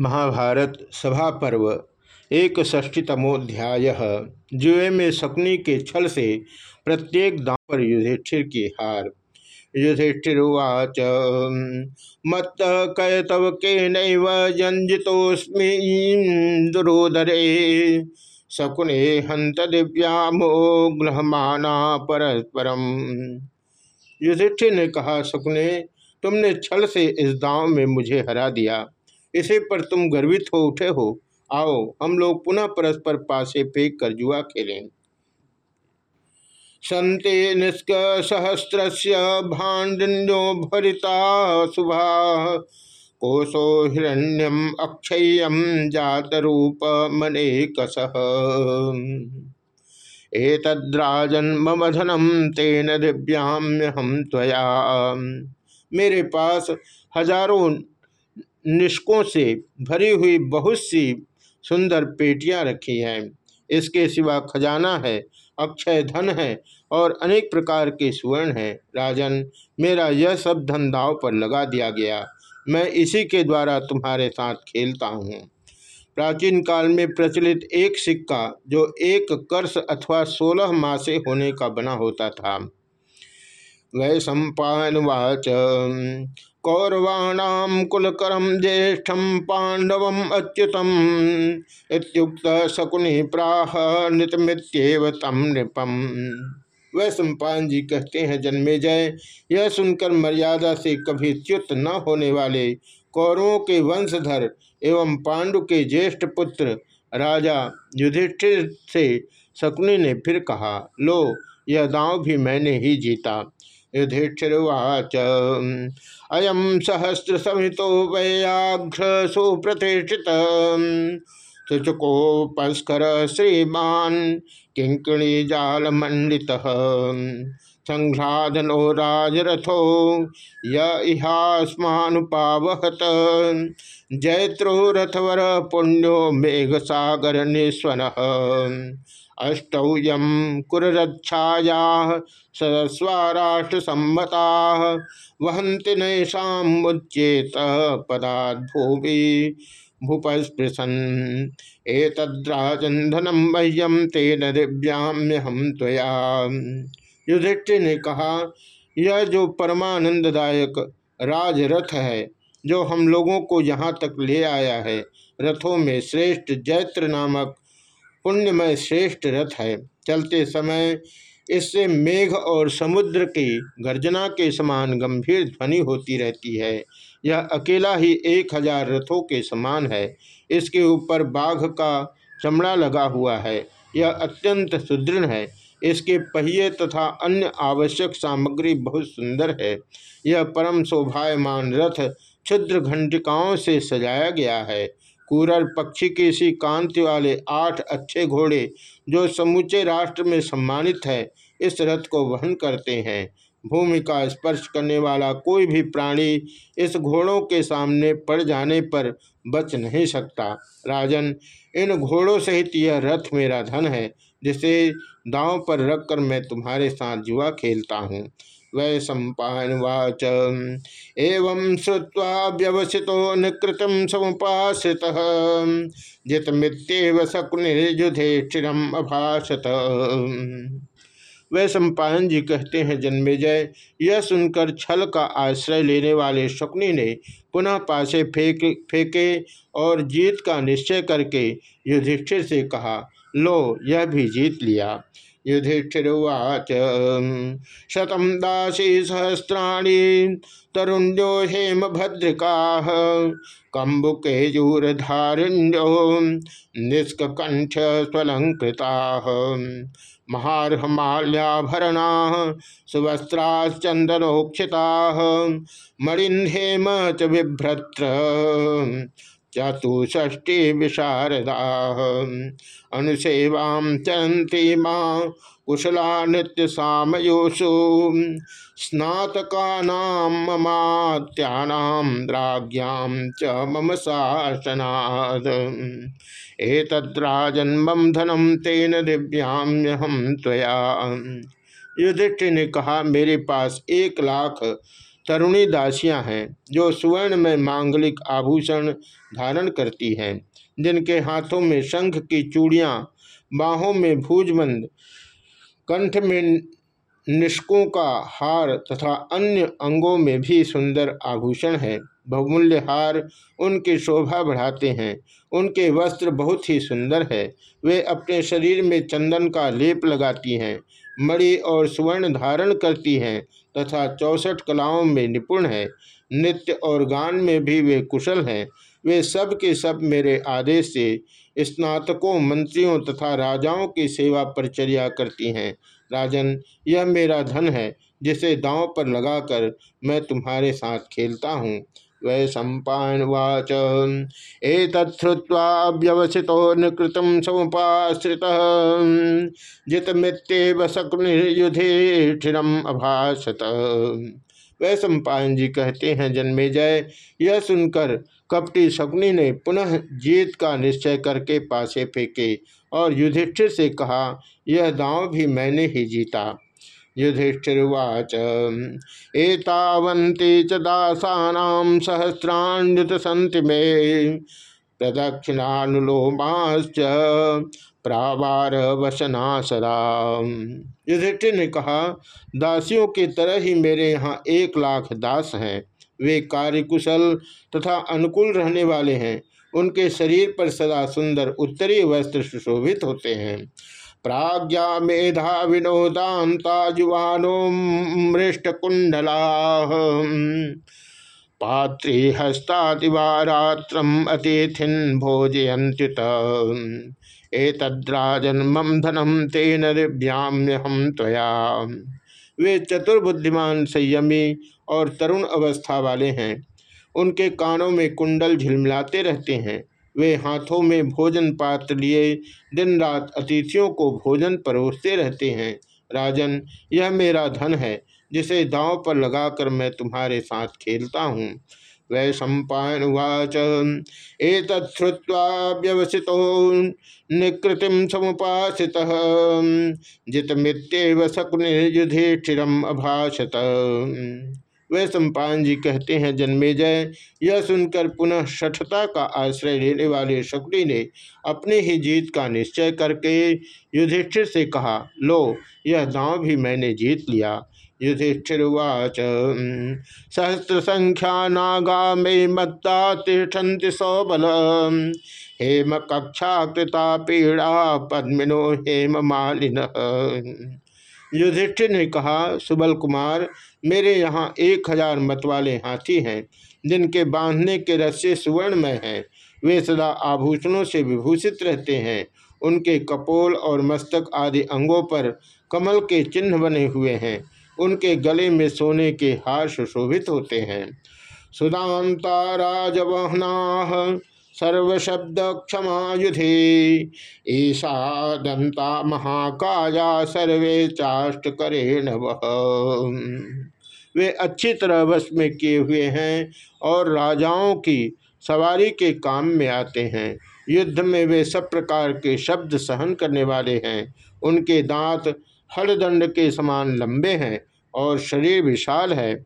महाभारत सभा पर्व, एक षष्टितमोध्याय जुए में शकुनी के छल से प्रत्येक दाम पर युधिष्ठिर की हार। युधिष्ठिर्वाच मत कैतव के नंजितोस्मी दुरोदरे। शकुने हंत दिव्यामोग्रहमाना परस्परम। युधिष्ठिर ने कहा, शकुने, तुमने छल से इस दांव में मुझे हरा दिया। इसे पर तुम गर्वित हो, उठे हो। आओ, हम लोग पुनः परस्पर पासे फेंक कर जुआ खेलें। संते निष्क सहस्त्र भाण्डो भरिता शुभा कोशो हिरण्यम अक्षय्यम जात रूप मने कसह एतद्राजन मम धनम तेन दिव्याम्य हम त्वया। मेरे पास हज़ारों निष्कों से भरी हुई बहुत सी सुंदर पेटियाँ रखी हैं। इसके सिवा खजाना है, अक्षय धन है और अनेक प्रकार के सुवर्ण हैं। राजन, मेरा यह सब धन दाव पर लगा दिया गया। मैं इसी के द्वारा तुम्हारे साथ खेलता हूँ। प्राचीन काल में प्रचलित एक सिक्का जो एक कर्ष अथवा सोलह मासे होने का बना होता था। वै सम्पावाच कौरवाणाम कुलकरम ज्येष्ठम पांडवम अच्युतम इत्युक्त शकुनि प्राह नृतमित्येव तम नृपम। वह सम्पान जी कहते हैं, जन्मे जय। यह सुनकर मर्यादा से कभी च्युत न होने वाले कौरवों के वंशधर एवं पांडु के ज्येष्ठ पुत्र राजा युधिष्ठिर से शकुनि ने फिर कहा, लो, यह दांव भी मैंने ही जीता। युधिष्ठिर्वाच। अयम सहस्र समितो व्याघ्र सुप्रतिष्ठित शुचकोपस्कर श्रीमान किंकणी जाल मंडित संघ्राधनो राजरथो यहास्मानुपावहत जैत्रो रथवर पुण्यो मेघ सागर निस्वन अष्टौ यम कुररक्षाया सदस्वाराष्ट्र सम्मता वहंति नैषा मुच्येत पदाभूवि भूपस्पृशन। एतद्राजंधनम मह्यम तेन दिव्याम्य हम त्वया। युधिष्ठिर ने कहा यह जो परमानंददायक राजरथ है, जो हम लोगों को यहाँ तक ले आया है, रथों में श्रेष्ठ जैत्र नामक पुण्यमय श्रेष्ठ रथ है। चलते समय इससे मेघ और समुद्र की गर्जना के समान गंभीर ध्वनि होती रहती है। यह अकेला ही एक हज़ार रथों के समान है। इसके ऊपर बाघ का चमड़ा लगा हुआ है। यह अत्यंत सुदृढ़ है। इसके पहिए तथा अन्य आवश्यक सामग्री बहुत सुंदर है। यह परम शोभायमान रथ क्षुद्र घंटिकाओं से सजाया गया है। कुरर पक्षी की सी कांति वाले आठ अच्छे घोड़े, जो समूचे राष्ट्र में सम्मानित है, इस रथ को वहन करते हैं। भूमि का स्पर्श करने वाला कोई भी प्राणी इस घोड़ों के सामने पड़ जाने पर बच नहीं सकता। राजन, इन घोड़ों सहित यह रथ मेरा धन है, जिसे दांव पर रखकर मैं तुम्हारे साथ जुआ खेलता हूँ। वै सम्पावाच एवं श्रुवा व्यवसितो निकृतम समुपाश्रित जितमित्यव शकुनिर्युधिष्ठिरम अभाषत वै सम्पायन जी कहते हैं जन्मेजय यह सुनकर छल का आश्रय लेने वाले शकुनी ने पुनः पासे फेंक, फेंके और जीत का निश्चय करके युधिष्ठिर से कहा, लो, यह भी जीत लिया। युधिष्ठिर्वाच। शतम दासी सहस्राणी, तरुण्यो हेम भद्रिका कम्बुकेजूरधारिण्यो निष्कंठ स्वलंकृता महारहमाल्याभरणा सुवस्त्राश्चंदनोक्षिता मणिन्हेम च बिभ्रत्र। चतुष्टी विशारदा। अनुसेवा चरती माँ कुशला नृत्य सामयोषु स्नातकानाम राज्ञां च मम शासनाद एतद्राजन्मम धनम तेन दिव्याम्यहम त्वया। युधिष्ठिर ने कहा, मेरे पास एक लाख तरुणी दासियाँ हैं, जो सुवर्ण में मांगलिक आभूषण धारण करती हैं, जिनके हाथों में शंख की चूड़ियाँ, बाहों में भूजबंद, कंठ में निष्कों का हार तथा अन्य अंगों में भी सुंदर आभूषण है। बहुमूल्य हार उनकी शोभा बढ़ाते हैं। उनके वस्त्र बहुत ही सुंदर है। वे अपने शरीर में चंदन का लेप लगाती हैं। मणि और सुवर्ण धारण करती हैं तथा चौसठ कलाओं में निपुण है। नृत्य और गान में भी वे कुशल हैं। वे सब के सब मेरे आदेश से स्नातकों, मंत्रियों तथा राजाओं की सेवा परिचर्या करती हैं। राजन, यह मेरा धन है, जिसे दांव पर लगाकर मैं तुम्हारे साथ खेलता हूँ। वै सम्पावाच समुपाश्रित। जित मृत्यु शकुनिर्युधिष्ठिरम अभाषत वै सम्पायन जी कहते हैं, जन्मे जय। यह सुनकर कपटी शकुनी ने पुनः जीत का निश्चय करके पासे फेंके और युधिष्ठिर से कहा, यह दांव भी मैंने ही जीता। युधिष्ठिर्वाच। एतावन्ति च दासानां सहस्राण्युत सन्ति मे। प्रदक्षिणानुलोमाश्च प्रावार वसना सदा युधिष्ठिर ने कहा, दासियों की तरह ही मेरे यहाँ एक लाख दास हैं। वे कार्यकुशल तथा अनुकूल रहने वाले हैं। उनके शरीर पर सदा सुंदर उत्तरीय वस्त्र सुशोभित होते हैं। प्राज्ञा मेधा विनोदांता युवानो मृष्ट कुंडला पात्री हस्तादिवारात्रम अतिथिन भोजयंत्युत एतद्राजन्मम धनम तेन दिव्याम्य हम त्वया। वे चतुर्बुद्धिमान संयमी और तरुण अवस्था वाले हैं। उनके कानों में कुंडल झिलमिलाते रहते हैं। वे हाथों में भोजन पात्र लिए दिन रात अतिथियों को भोजन परोसते रहते हैं। राजन, यह मेरा धन है, जिसे दांव पर लगाकर मैं तुम्हारे साथ खेलता हूँ। वै सम्पावाच एक व्यवसितो निकृतिम समुपासित जित मित्यव शकुनिर्युधिष्ठिरम अभाषत। वे सम्पान जी कहते हैं जन्मेजय यह सुनकर पुनः शठता का आश्रय लेने वाले शकुनी ने अपने ही जीत का निश्चय करके युधिष्ठिर से कहा, लो, यह दांव भी मैंने जीत लिया। युधिष्ठिर्वाच सहस्र संख्या नागा मे मत्ता तिष्ठन्ति सौबल हेम कक्षा कृता पीड़ा, पद्मिनो हेम मालिन। युधिष्ठिर ने कहा, सुबल कुमार, मेरे यहाँ एक हज़ार मत वाले हाथी हैं, जिनके बांधने के रस्से सुवर्णमय हैं। वे सदा आभूषणों से विभूषित रहते हैं। उनके कपोल और मस्तक आदि अंगों पर कमल के चिन्ह बने हुए हैं। उनके गले में सोने के हार सुशोभित होते हैं। सुदांता राजवहना सर्वशब्द क्षमायुधे ईशा दंता महाकाया सर्वे चाष्ट करेण वे अच्छी तरह वश में किए हुए हैं और राजाओं की सवारी के काम में आते हैं। युद्ध में वे सब प्रकार के शब्द सहन करने वाले हैं। उनके दांत हलदंड के समान लंबे हैं और शरीर विशाल है।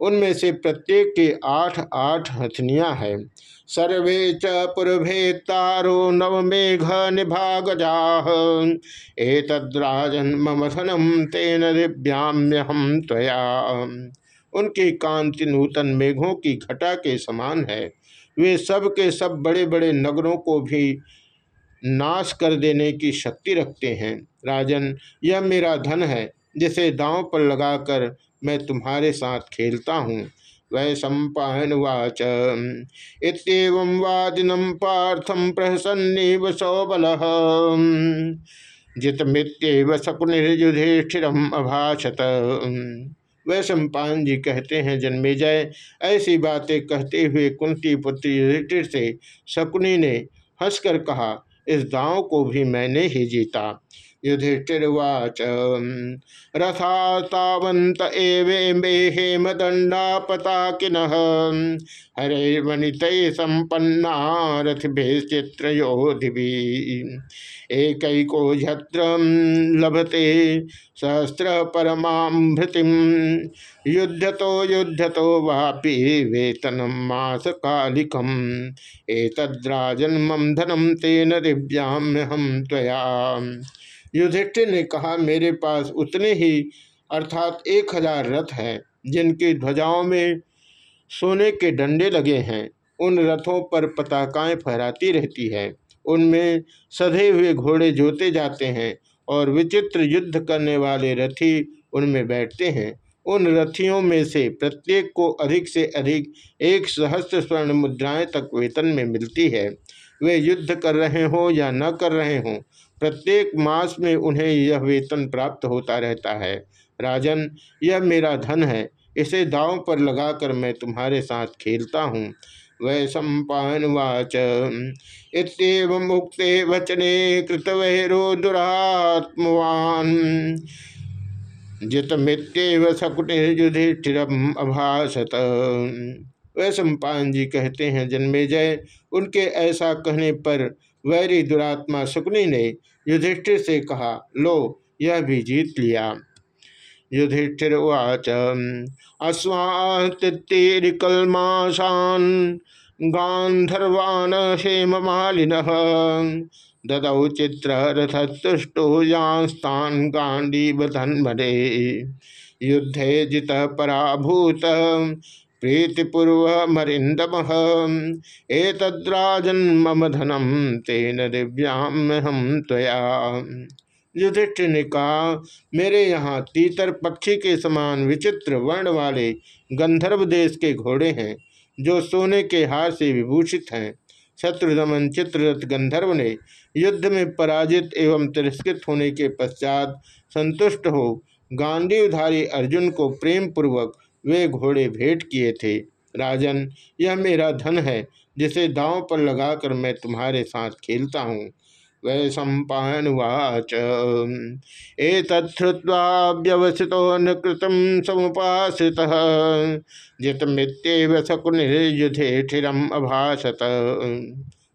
उनमें से प्रत्येक के आठ आठ हथनियाँ हैं। सर्वे च नव मेघ निभागजा एतद्राजन मम धनम तेन दिव्याम्य हम त्वया। उनकी कांति नूतन मेघों की घटा के समान है। वे सब के सब बड़े बड़े नगरों को भी नाश कर देने की शक्ति रखते हैं। राजन, यह मेरा धन है, जिसे दांव पर लगाकर मैं तुम्हारे साथ खेलता हूँ। वै सम्पावाच इतम वादिनम पार्थम प्रहसन्नीव सौबल। जित मित्यव शकुनिर्युधिष्ठिरम अभाषत। वह सम्पान जी कहते हैं जन्मेजय ऐसी बातें कहते हुए कुंती पुत्री युधिष्ठिर से शकुनी ने हंसकर कहा, इस गाँव को भी मैंने ही जीता। युधिष्ठिर्वाच रथा तावंत एवे मे हेमदंडा पताकिन हरे वनित संपन्ना रथभिश्चित्रयोधिभी। एकैको लभते सहस्र परमाभृति युद्ध तो युद्ध तो वापि वेतनम मास कालिकम एतद्राजन्मम धनम तेन दिव्याम हम त्वया। युधिष्ठिर ने कहा, मेरे पास उतने ही, अर्थात एक हज़ार रथ हैं, जिनकी ध्वजाओं में सोने के डंडे लगे हैं। उन रथों पर पताकाएँ फहराती रहती है। उनमें सधे हुए घोड़े जोते जाते हैं और विचित्र युद्ध करने वाले रथी उनमें बैठते हैं। उन रथियों में से प्रत्येक को अधिक से अधिक एक सहस्त्र स्वर्ण मुद्राएँ तक वेतन में मिलती है। वे युद्ध कर रहे हों या न कर रहे हों प्रत्येक मास में उन्हें यह वेतन प्राप्त होता रहता है। राजन, यह मेरा धन है। इसे दाव पर लगाकर मैं तुम्हारे साथ खेलता हूँ। वै सम्पावाच इतव मुक्ते वचने कृतवैरो दुरात्मवान। जितमित्यव सकुटिर्युधिष्ठिरम अभाषत वह सम्पान जी कहते हैं जन्मे जय उनके ऐसा कहने पर वैरी दुरात्मा सुकनी ने युधिष्ठिर से कहा, लो, यह भी जीत लिया। युधिष्ठिर उवाच अश्वातिरिकलमाशान गांधर्वान हेम मालिन ददौ यांस्तान गांडीव धन्मरे युद्धे जित पराभूत प्रीतिपूर्व मरिंदम एतद्राजन मम धनम तेन दिव्याम हम त्वया। युधिष्ठिर ने कहा मेरे यहाँ तीतर पक्षी के समान विचित्र वर्ण वाले गंधर्व देश के घोड़े हैं, जो सोने के हार से विभूषित हैं। शत्रुदमन चित्ररथ गंधर्व ने युद्ध में पराजित एवं तिरस्कृत होने के पश्चात संतुष्ट हो गांडीवधारी अर्जुन को प्रेम पूर्वक वे घोड़े भेंट किए थे। राजन, यह मेरा धन है, जिसे दांव पर लगाकर मैं तुम्हारे साथ खेलता हूँ। वै सम्पावाच एतत्वा व्यवसितो न कृतम समुपासितः। जितमित्यव शकुनिर्युधिष्ठिरम अभाषत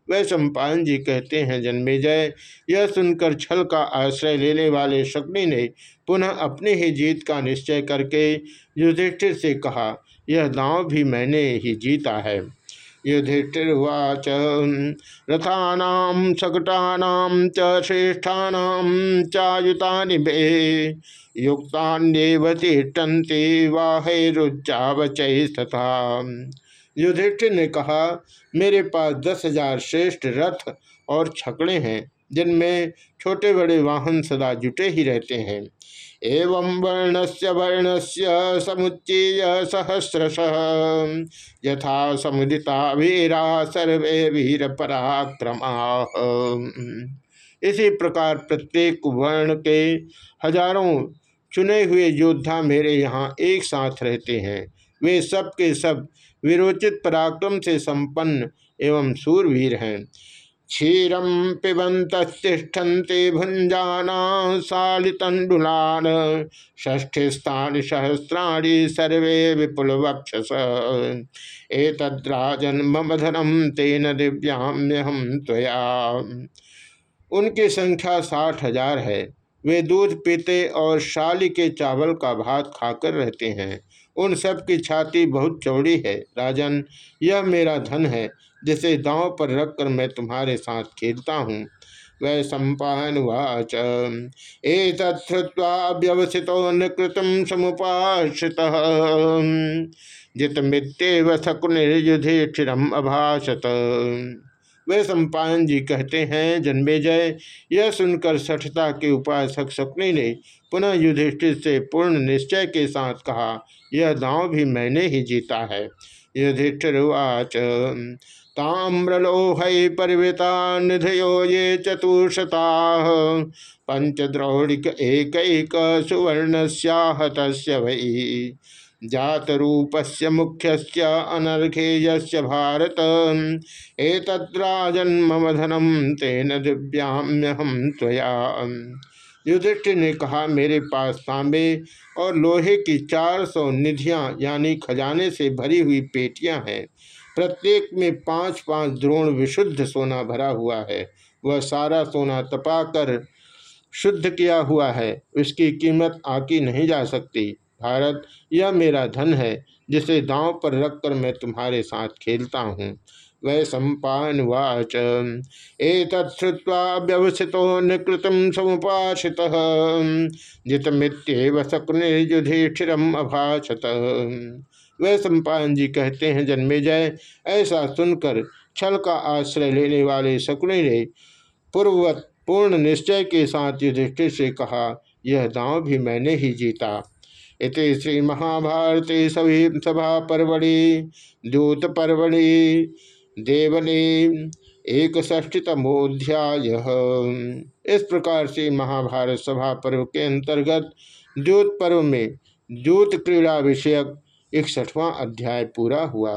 वह सम्पान जी कहते हैं, जन्मे जय यह सुनकर छल का आश्रय लेने वाले शकुनी ने पुनः अपने ही जीत का निश्चय करके युधिष्ठिर से कहा, यह दांव भी मैंने ही जीता है युधिष्ठिर्वाच रथानाम सकटानाम च श्रेष्ठानाम चायुतानि बे युक्तान्येव तिष्ठन्ति वाहैरुच्चावचैस्तथा युधिष्ठिर ने कहा, मेरे पास दस हज़ार श्रेष्ठ रथ और छकड़े हैं, जिनमें छोटे बड़े वाहन सदा जुटे ही रहते हैं। एवं वर्ण से वर्ण से समुच्चय सहस्रश। यथा समुदिता वीरा सर्वे वीर पराक्रमा। इसी प्रकार प्रत्येक वर्ण के हज़ारों चुने हुए योद्धा मेरे यहाँ एक साथ रहते हैं। वे सब के सब विरोचित पराक्रम से संपन्न एवं सूरवीर हैं। क्षीरम पिबंतिष्ठन्ते भुंजाना सालितंडुलान षष्ठीस्थान सहस्राणी सर्वे विपुल वक्षस एतद्राजन मम धनम तेन दिव्याम्यहम त्वया। उनकी संख्या साठ हज़ार है। वे दूध पीते और शाली के चावल का भात खाकर रहते हैं। उन सब की छाती बहुत चौड़ी है। राजन, यह मेरा धन है, जिसे दांव पर रखकर मैं तुम्हारे साथ खेलता हूँ। वै सम्पावाच एतत्वा न कृतम समुपाश्रित। जित मित्यव शकुनिर्युधिष्ठिरम अभाषत। वे सम्पायन जी कहते हैं, जन्मे जय। यह सुनकर सठता के उपासक शकुनी ने पुनः युधिष्ठिर से पूर्ण निश्चय के साथ कहा, यह दांव भी मैंने ही जीता है। युधिष्ठिर्वाच ताम्रलोह परिवृता निधयो ये चतुर्शता। पंचद्रौड़िक एक एक सुवर्ण सत वही जात रूपस्य मुख्यस्य अनर्घेयस्य भारत। एतद्राजन्म धनम तेन दिव्याम्यहम त्वया। युधिष्ठिर ने कहा, मेरे पास तांबे और लोहे की चार सौ निधियाँ, यानी खजाने से भरी हुई पेटियाँ हैं। प्रत्येक में पाँच पाँच द्रोण विशुद्ध सोना भरा हुआ है। वह सारा सोना तपाकर शुद्ध किया हुआ है। उसकी कीमत आकी नहीं जा सकती। भारत यह मेरा धन है, जिसे दांव पर रखकर मैं तुम्हारे साथ खेलता हूँ। वै सम्पान वाच। सम्पावाच एतत्वा व्यवसितो निकृतम समुपाशित जितमित्यव शकुनिर्युधिष्ठिरम अभाषत। वह सम्पान जी कहते हैं, जन्मे जय ऐसा सुनकर छल का आश्रय लेने वाले शकुनि ने पूर्ववत पूर्ण निश्चय के साथ युधिष्ठिर से कहा, यह दांव भी मैंने ही जीता। इति श्री महाभारती सभी सभा पर्वणी दूत पर्वणी, देवनी एक षष्टितमोध्याय इस प्रकार से महाभारत सभा पर्व के अंतर्गत दूत पर्व में दूत क्रीड़ा विषयक इकसठवां अध्याय पूरा हुआ।